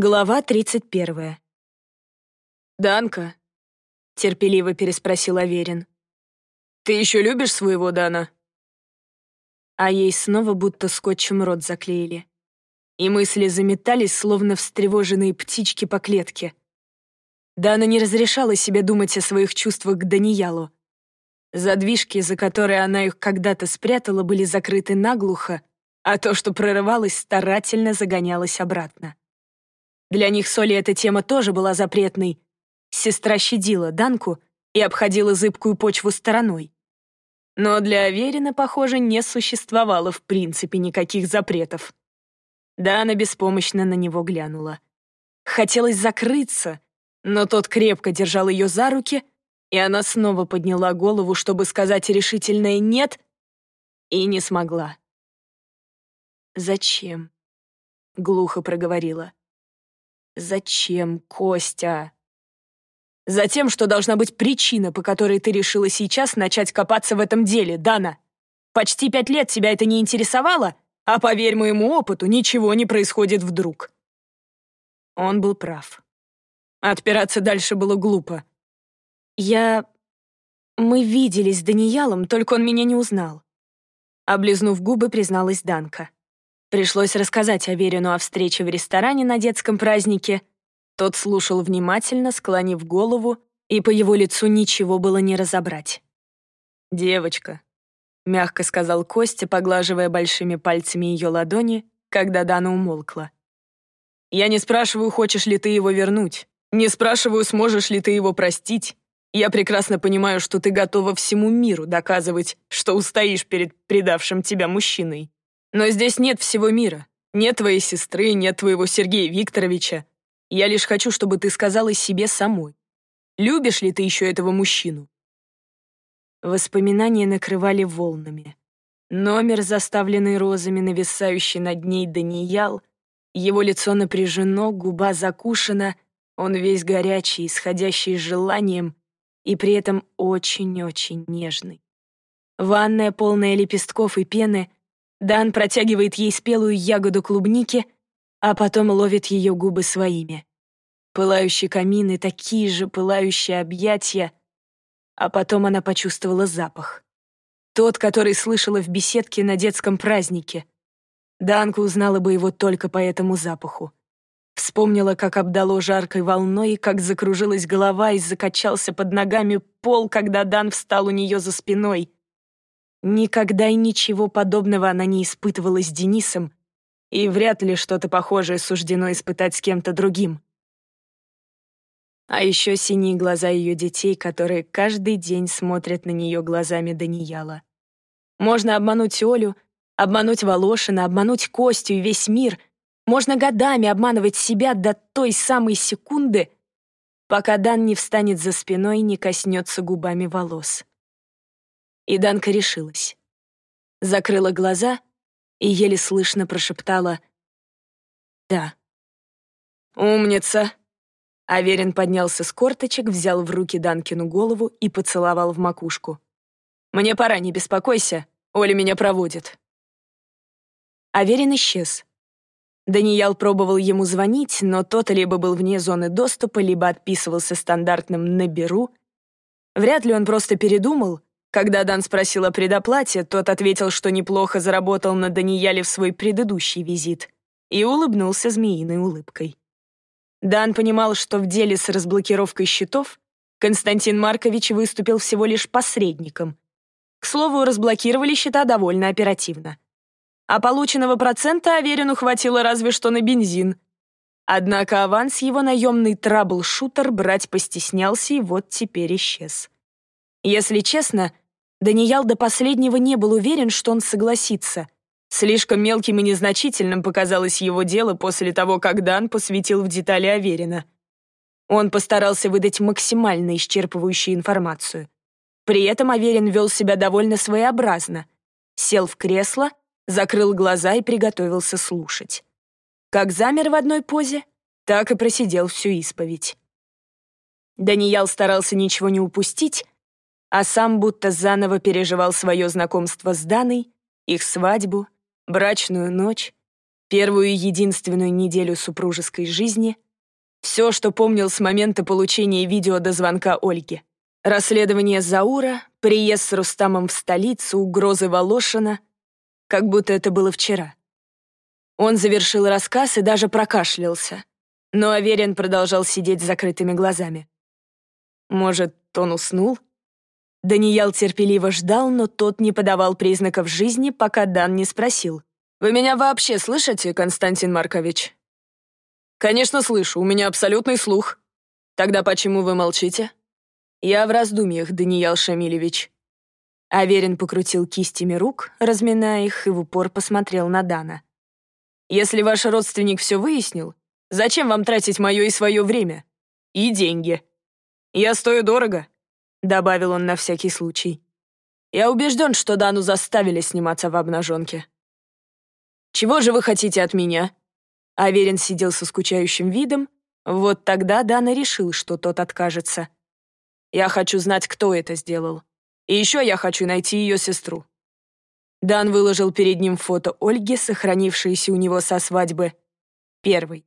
Глава 31. «Данка?» — терпеливо переспросил Аверин. «Ты еще любишь своего Дана?» А ей снова будто скотчем рот заклеили. И мысли заметались, словно встревоженные птички по клетке. Дана не разрешала себе думать о своих чувствах к Даниялу. Задвижки, за которые она их когда-то спрятала, были закрыты наглухо, а то, что прорывалось, старательно загонялось обратно. Для них Соли эта тема тоже была запретной. Сестра щадила Данку и обходила зыбкую почву стороной. Но для Аверина, похоже, не существовало в принципе никаких запретов. Дана беспомощно на него глянула. Хотелось закрыться, но тот крепко держал ее за руки, и она снова подняла голову, чтобы сказать решительное «нет», и не смогла. «Зачем?» — глухо проговорила. Зачем, Костя? Затем, что должна быть причина, по которой ты решила сейчас начать копаться в этом деле, Дана. Почти пять лет тебя это не интересовало, а поверь моему опыту, ничего не происходит вдруг. Он был прав. Отпираться дальше было глупо. Я... Мы виделись с Даниялом, только он меня не узнал. Облизнув губы, призналась Данка. Пришлось рассказать Аверину о встрече в ресторане на детском празднике. Тот слушал внимательно, склонив голову, и по его лицу ничего было не разобрать. «Девочка», — мягко сказал Костя, поглаживая большими пальцами ее ладони, когда Дана умолкла. «Я не спрашиваю, хочешь ли ты его вернуть. Не спрашиваю, сможешь ли ты его простить. Я прекрасно понимаю, что ты готова всему миру доказывать, что устоишь перед предавшим тебя мужчиной. Но здесь нет всего мира. Нет твоей сестры, нет твоего Сергея Викторовича. Я лишь хочу, чтобы ты сказала себе самой. Любишь ли ты еще этого мужчину?» Воспоминания накрывали волнами. Номер, заставленный розами, нависающий над ней Даниял, его лицо напряжено, губа закушена, он весь горячий, исходящий желанием и при этом очень-очень нежный. Ванная, полная лепестков и пены, Дан протягивает ей спелую ягоду клубники, а потом ловит ее губы своими. Пылающие камины, такие же пылающие объятия, а потом она почувствовала запах. Тот, который слышала в беседке на детском празднике. Данка узнала бы его только по этому запаху. Вспомнила, как обдало жаркой волной, как закружилась голова и закачался под ногами пол, когда Дан встал у нее за спиной — Никогда и ничего подобного она не испытывала с Денисом, и вряд ли что-то похожее суждено испытать с кем-то другим. А еще синие глаза ее детей, которые каждый день смотрят на нее глазами Данияла. Можно обмануть Олю, обмануть Волошина, обмануть Костю и весь мир. Можно годами обманывать себя до той самой секунды, пока Дан не встанет за спиной и не коснется губами волос. И Данка решилась. Закрыла глаза и еле слышно прошептала «Да». «Умница!» Аверин поднялся с корточек, взял в руки Данкину голову и поцеловал в макушку. «Мне пора, не беспокойся, Оля меня проводит». Аверин исчез. Даниял пробовал ему звонить, но тот либо был вне зоны доступа, либо отписывался стандартным «наберу». Вряд ли он просто передумал, когда Дан спросил о предоплате, тот ответил, что неплохо заработал на Данияле в свой предыдущий визит и улыбнулся змеиной улыбкой. Дан понимал, что в деле с разблокировкой счетов Константин Маркович выступил всего лишь посредником. К слову, разблокировали счета довольно оперативно. А полученного процента Аверину хватило разве что на бензин. Однако аванс его наемный трабл-шутер брать постеснялся и вот теперь исчез. Если честно, Даниял до последнего не был уверен, что он согласится. Слишком мелким и незначительным показалось его дело после того, как Дан посвятил в детали Аверина. Он постарался выдать максимально исчерпывающую информацию. При этом Аверин вел себя довольно своеобразно. Сел в кресло, закрыл глаза и приготовился слушать. Как замер в одной позе, так и просидел всю исповедь. Даниял старался ничего не упустить, а сам будто заново переживал свое знакомство с Даной, их свадьбу, брачную ночь первую и единственную неделю супружеской жизни, все, что помнил с момента получения видео до звонка Ольги. Расследование Заура, приезд с Рустамом в столицу, угрозы Волошина, как будто это было вчера. Он завершил рассказ и даже прокашлялся, но Аверин продолжал сидеть с закрытыми глазами. Может, он уснул? Даниял терпеливо ждал, но тот не подавал признаков жизни, пока Дан не спросил. «Вы меня вообще слышите, Константин Маркович?» «Конечно слышу, у меня абсолютный слух. Тогда почему вы молчите?» «Я в раздумьях, Даниял Шамилевич». Аверин покрутил кистями рук, разминая их, и в упор посмотрел на Дана. «Если ваш родственник все выяснил, зачем вам тратить мое и свое время? И деньги. Я стою дорого, — добавил он на всякий случай. «Я убежден, что Дану заставили сниматься в обнаженке». «Чего же вы хотите от меня?» Аверин сидел со скучающим видом. Вот тогда Дана решил, что тот откажется. «Я хочу знать, кто это сделал. И еще я хочу найти ее сестру». Дан выложил перед ним фото Ольги, сохранившееся у него со свадьбы. Первый.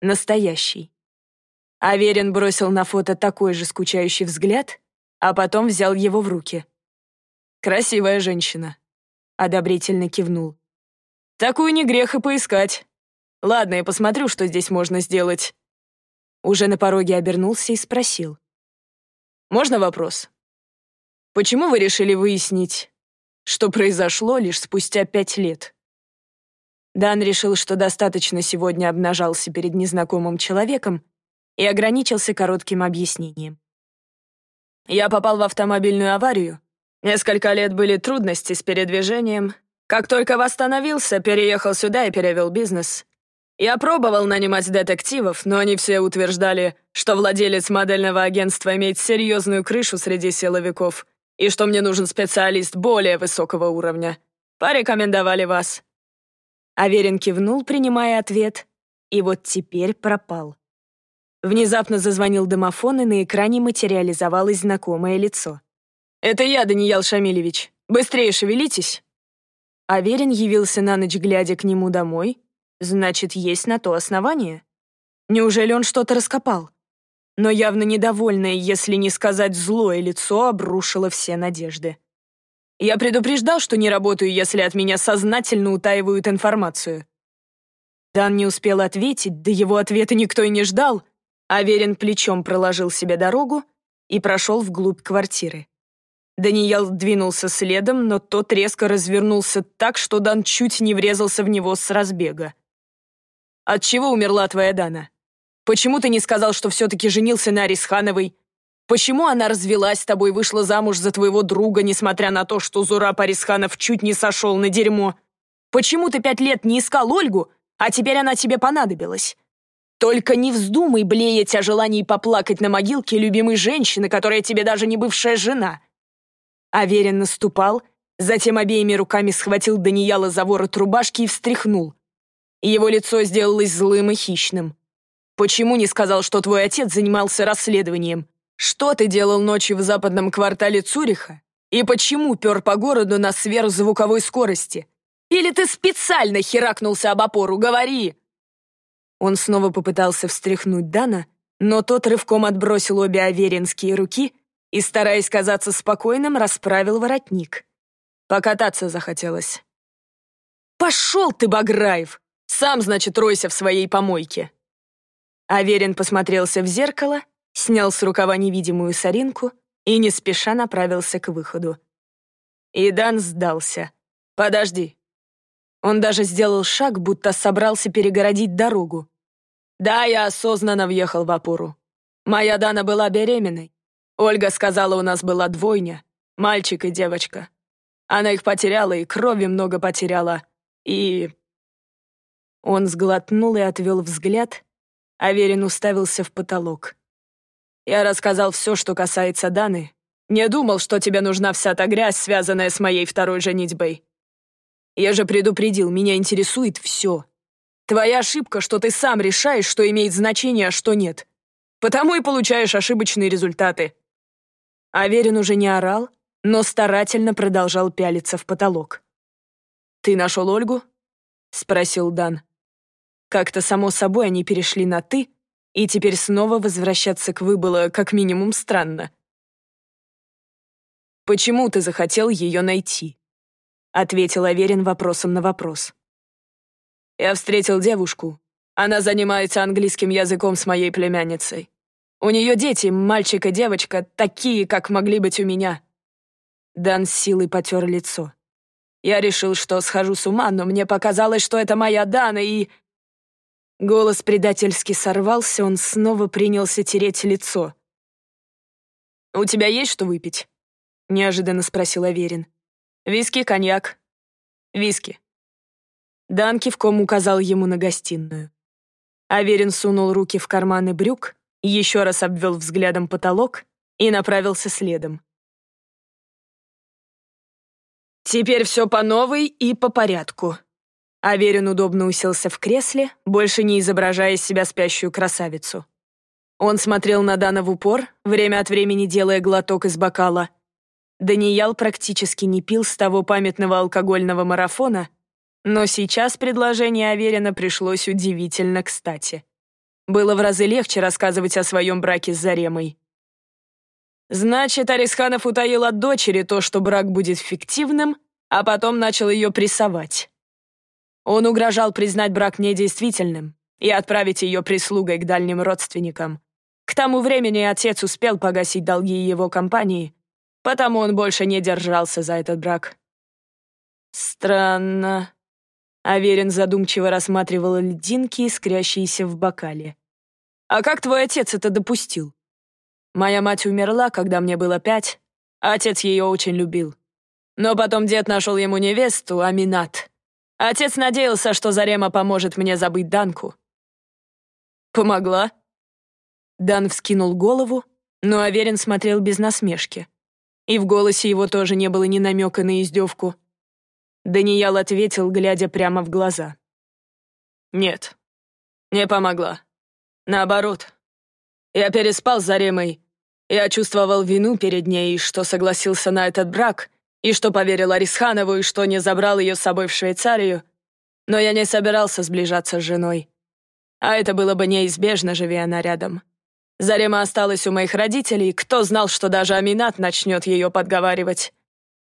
Настоящий. Аверин бросил на фото такой же скучающий взгляд а потом взял его в руки. «Красивая женщина», — одобрительно кивнул. «Такую не грех и поискать. Ладно, я посмотрю, что здесь можно сделать». Уже на пороге обернулся и спросил. «Можно вопрос? Почему вы решили выяснить, что произошло лишь спустя пять лет?» Дан решил, что достаточно сегодня обнажался перед незнакомым человеком и ограничился коротким объяснением. Я попал в автомобильную аварию. Несколько лет были трудности с передвижением. Как только восстановился, переехал сюда и перевел бизнес. Я пробовал нанимать детективов, но они все утверждали, что владелец модельного агентства имеет серьезную крышу среди силовиков и что мне нужен специалист более высокого уровня. Порекомендовали вас». Аверин кивнул, принимая ответ, и вот теперь пропал. Внезапно зазвонил домофон, и на экране материализовалось знакомое лицо. «Это я, Даниил Шамилевич. Быстрее шевелитесь!» Аверин явился на ночь, глядя к нему домой. Значит, есть на то основание. Неужели он что-то раскопал? Но явно недовольное, если не сказать злое лицо, обрушило все надежды. Я предупреждал, что не работаю, если от меня сознательно утаивают информацию. Дан не успел ответить, да его ответа никто и не ждал — Аверин плечом проложил себе дорогу и прошел вглубь квартиры. Даниэл двинулся следом, но тот резко развернулся так, что Дан чуть не врезался в него с разбега. «От чего умерла твоя Дана? Почему ты не сказал, что все-таки женился на Арисхановой? Почему она развелась с тобой, вышла замуж за твоего друга, несмотря на то, что Зураб Арисханов чуть не сошел на дерьмо? Почему ты пять лет не искал Ольгу, а теперь она тебе понадобилась? Только не вздумай блеять о желании поплакать на могилке любимой женщины, которая тебе даже не бывшая жена. Аверин наступал, затем обеими руками схватил Данияла за ворот рубашки и встряхнул. Его лицо сделалось злым и хищным. «Почему не сказал, что твой отец занимался расследованием? Что ты делал ночью в западном квартале Цюриха? И почему пер по городу на сверхзвуковой скорости? Или ты специально херакнулся об опору? Говори!» Он снова попытался встряхнуть Дана, но тот рывком отбросил обе аверинские руки и, стараясь казаться спокойным, расправил воротник. Покататься захотелось. «Пошел ты, Баграев! Сам, значит, ройся в своей помойке!» Аверин посмотрелся в зеркало, снял с рукава невидимую соринку и не спеша направился к выходу. И Дан сдался. «Подожди». Он даже сделал шаг, будто собрался перегородить дорогу. Да, я осознанно въехал в опору. Моя Дана была беременной. Ольга сказала, у нас была двойня, мальчик и девочка. Она их потеряла и крови много потеряла. И... Он сглотнул и отвел взгляд, а Верин уставился в потолок. Я рассказал все, что касается Даны. Не думал, что тебе нужна вся та грязь, связанная с моей второй женитьбой. Я же предупредил, меня интересует все. Твоя ошибка, что ты сам решаешь, что имеет значение, а что нет. Потому и получаешь ошибочные результаты». Аверин уже не орал, но старательно продолжал пялиться в потолок. «Ты нашел Ольгу?» — спросил Дан. Как-то само собой они перешли на «ты», и теперь снова возвращаться к «вы» было как минимум странно. «Почему ты захотел ее найти?» — ответил Аверин вопросом на вопрос. «Я встретил девушку. Она занимается английским языком с моей племянницей. У нее дети, мальчик и девочка, такие, как могли быть у меня». Дан с силой потер лицо. Я решил, что схожу с ума, но мне показалось, что это моя Дана, и... Голос предательски сорвался, он снова принялся тереть лицо. «У тебя есть что выпить?» — неожиданно спросил Аверин. «Виски, коньяк?» «Виски». Дан кивком указал ему на гостиную. Аверин сунул руки в карманы брюк, еще раз обвел взглядом потолок и направился следом. «Теперь все по новой и по порядку». Аверин удобно уселся в кресле, больше не изображая из себя спящую красавицу. Он смотрел на Дана в упор, время от времени делая глоток из бокала. Даниял практически не пил с того памятного алкогольного марафона, но сейчас предложение Аверина пришлось удивительно кстати. Было в разы легче рассказывать о своем браке с Заремой. Значит, Арисханов утаил от дочери то, что брак будет фиктивным, а потом начал ее прессовать. Он угрожал признать брак недействительным и отправить ее прислугой к дальним родственникам. К тому времени отец успел погасить долги его компании, потому он больше не держался за этот брак. Странно. Аверин задумчиво рассматривал льдинки, искрящиеся в бокале. «А как твой отец это допустил?» Моя мать умерла, когда мне было пять, отец ее очень любил. Но потом дед нашел ему невесту, Аминат. Отец надеялся, что Зарема поможет мне забыть Данку. «Помогла?» Дан вскинул голову, но Аверин смотрел без насмешки. И в голосе его тоже не было ни намека на издевку. Даниял ответил, глядя прямо в глаза. «Нет, не помогла. Наоборот, я переспал с Заремой. Я чувствовал вину перед ней, что согласился на этот брак, и что поверил Арисханову, и что не забрал ее с собой в Швейцарию. Но я не собирался сближаться с женой. А это было бы неизбежно, живи она рядом. Зарема осталась у моих родителей, кто знал, что даже Аминат начнет ее подговаривать.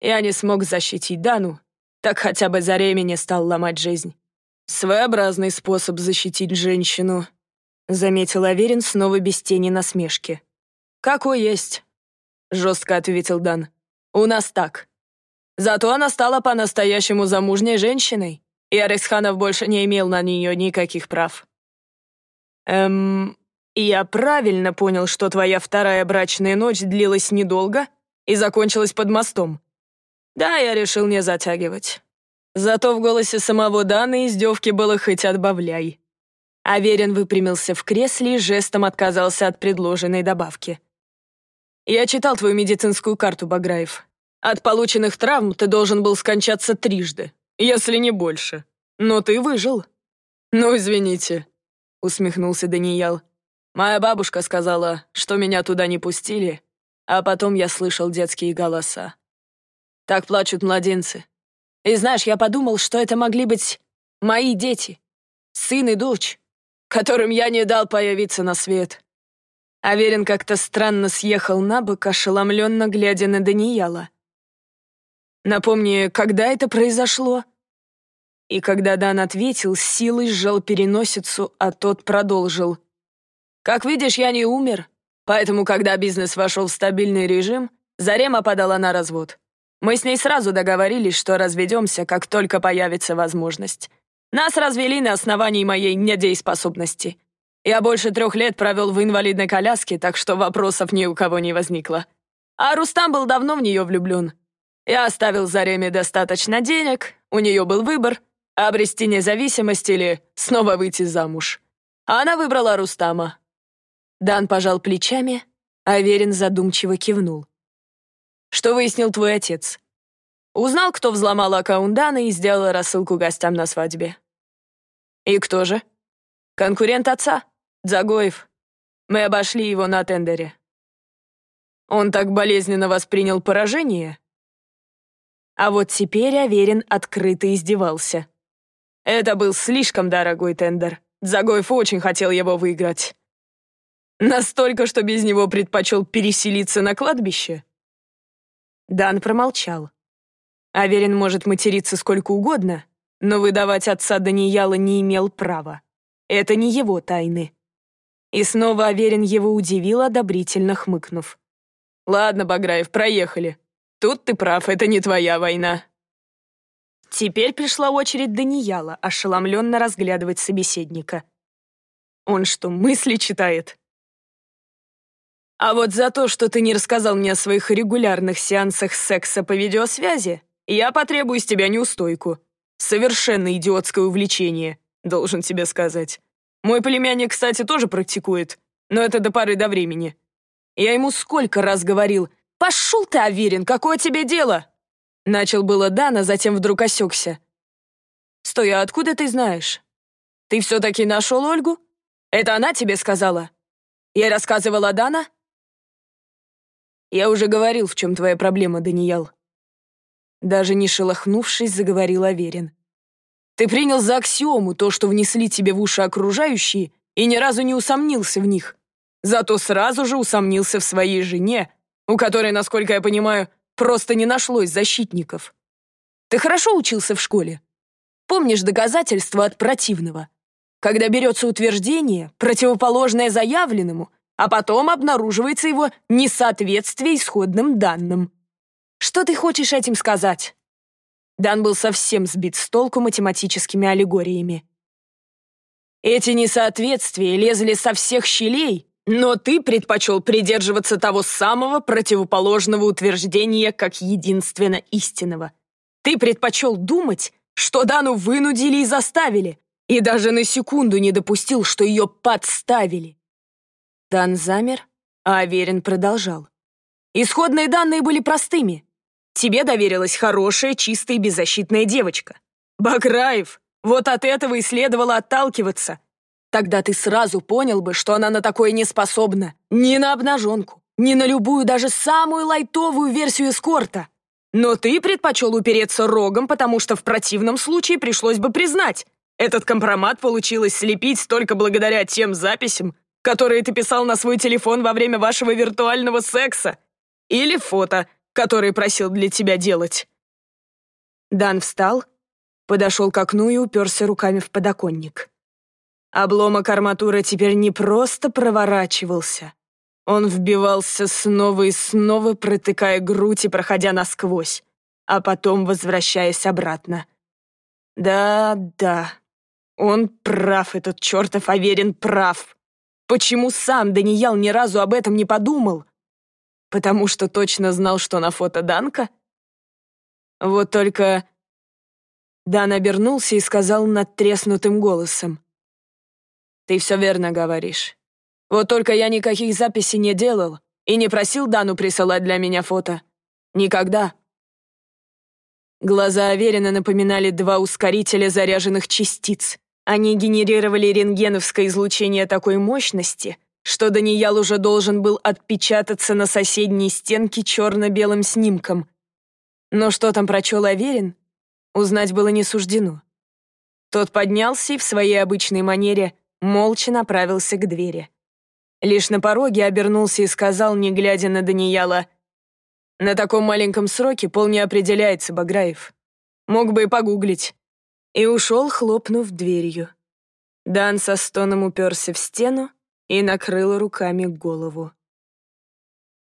Я не смог защитить Дану, так хотя бы Зареме не стал ломать жизнь. Своеобразный способ защитить женщину —— заметил Аверин снова без тени насмешки. «Какой есть», — жестко ответил Дан. «У нас так. Зато она стала по-настоящему замужней женщиной, и Арисханов больше не имел на нее никаких прав». «Эм, я правильно понял, что твоя вторая брачная ночь длилась недолго и закончилась под мостом?» «Да, я решил не затягивать». Зато в голосе самого Дана издевки было хоть отбавляй. Аверин выпрямился в кресле и жестом отказался от предложенной добавки. «Я читал твою медицинскую карту, Баграев. От полученных травм ты должен был скончаться трижды, если не больше. Но ты выжил». «Ну, извините», — усмехнулся Даниял. «Моя бабушка сказала, что меня туда не пустили, а потом я слышал детские голоса. Так плачут младенцы. И знаешь, я подумал, что это могли быть мои дети, сын и дочь которым я не дал появиться на свет. Аверин как-то странно съехал на бок, ошеломленно глядя на Даниэла. «Напомни, когда это произошло?» И когда Дан ответил, силой сжал переносицу, а тот продолжил. «Как видишь, я не умер, поэтому, когда бизнес вошел в стабильный режим, Зарема подала на развод. Мы с ней сразу договорились, что разведемся, как только появится возможность. Нас развели на основании моей недееспособности. Я больше трех лет провел в инвалидной коляске, так что вопросов ни у кого не возникло. А Рустам был давно в нее влюблен. Я оставил Зареме достаточно денег, у нее был выбор — обрести независимость или снова выйти замуж. А она выбрала Рустама. Дан пожал плечами, а Верин задумчиво кивнул. «Что выяснил твой отец?» Узнал, кто взломал аккаунт Дана и сделал рассылку гостям на свадьбе. И кто же? Конкурент отца, Загоев. Мы обошли его на тендере. Он так болезненно воспринял поражение? А вот теперь Аверин открыто издевался. Это был слишком дорогой тендер. Загоев очень хотел его выиграть. Настолько, что без него предпочел переселиться на кладбище. Дан промолчал. Аверин может материться сколько угодно, но выдавать отца Данияла не имел права. Это не его тайны. И снова Аверин его удивил, одобрительно хмыкнув. «Ладно, Баграев, проехали. Тут ты прав, это не твоя война». Теперь пришла очередь Данияла ошеломленно разглядывать собеседника. Он что, мысли читает? А вот за то, что ты не рассказал мне о своих регулярных сеансах секса по видеосвязи, я потребую с тебя неустойку. Совершенно идиотское увлечение, должен тебе сказать. Мой племянник, кстати, тоже практикует, но это до поры до времени. Я ему сколько раз говорил, «Пошел ты, Аверин, какое тебе дело?» Начал было Дана, затем вдруг осекся. «Стой, а откуда ты знаешь? Ты все-таки нашел Ольгу? Это она тебе сказала? Я рассказывала Дана?» «Я уже говорил, в чем твоя проблема, Даниэл». Даже не шелохнувшись, заговорил Аверин. «Ты принял за аксиому то, что внесли тебе в уши окружающие, и ни разу не усомнился в них. Зато сразу же усомнился в своей жене, у которой, насколько я понимаю, просто не нашлось защитников. Ты хорошо учился в школе? Помнишь доказательства от противного? Когда берется утверждение, противоположное заявленному, а потом обнаруживается его несоответствие исходным данным. Что ты хочешь этим сказать?» Дан был совсем сбит с толку математическими аллегориями. «Эти несоответствия лезли со всех щелей, но ты предпочел придерживаться того самого противоположного утверждения как единственно истинного. Ты предпочел думать, что Дану вынудили и заставили, и даже на секунду не допустил, что ее подставили. Дан замер, а Аверин продолжал. Исходные данные были простыми. Тебе доверилась хорошая, чистая беззащитная девочка. Баграев, вот от этого и следовало отталкиваться. Тогда ты сразу понял бы, что она на такое не способна. Ни на обнаженку, ни на любую, даже самую лайтовую версию эскорта. Но ты предпочел упереться рогом, потому что в противном случае пришлось бы признать. Этот компромат получилось слепить только благодаря тем записям, которые ты писал на свой телефон во время вашего виртуального секса. Или фото, которые просил для тебя делать. Дан встал, подошел к окну и уперся руками в подоконник. Обломок арматуры теперь не просто проворачивался. Он вбивался снова и снова, протыкая грудь и проходя насквозь, а потом возвращаясь обратно. Да-да, он прав, этот чертов Аверин прав. Почему сам Даниял ни разу об этом не подумал? Потому что точно знал, что на фото Данка? Вот только... Дан обернулся и сказал надтреснутым голосом. «Ты все верно говоришь. Вот только я никаких записей не делал и не просил Дану присылать для меня фото. Никогда». Глаза Аверина напоминали два ускорителя заряженных частиц. Они генерировали рентгеновское излучение такой мощности, что Даниял уже должен был отпечататься на соседней стенке черно-белым снимком. Но что там прочел Аверин, узнать было не суждено. Тот поднялся и в своей обычной манере молча направился к двери. Лишь на пороге обернулся и сказал, не глядя на Данияла, «На таком маленьком сроке пол не определяется, Баграев. Мог бы и погуглить» и ушел, хлопнув дверью. Дан со стоном уперся в стену и накрыл руками голову.